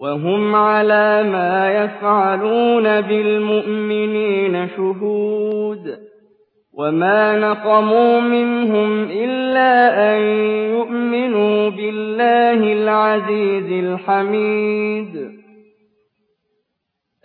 وهم على ما يفعلون بالمؤمنين شهود وما نقموا منهم إلا أن يؤمنوا بالله العزيز الحميد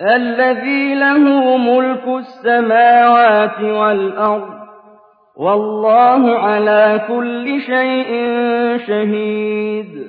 الذي له ملك السماوات والأرض والله على كل شيء شهيد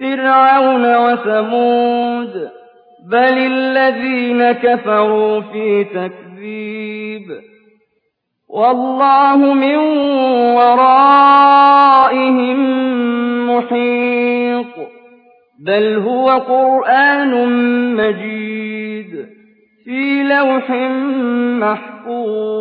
فِرْعَوْنَ وَثَمُودَ بَلِ الَّذِينَ كَفَرُوا فِي تَكْذِيبٍ. وَاللَّهُ مِن وَرَائِهِم مُّحِيطٌ بَلْ هُوَ قُرْآنٌ مَّجِيدٌ فِي لَوْحٍ مَّحْفُوظٍ.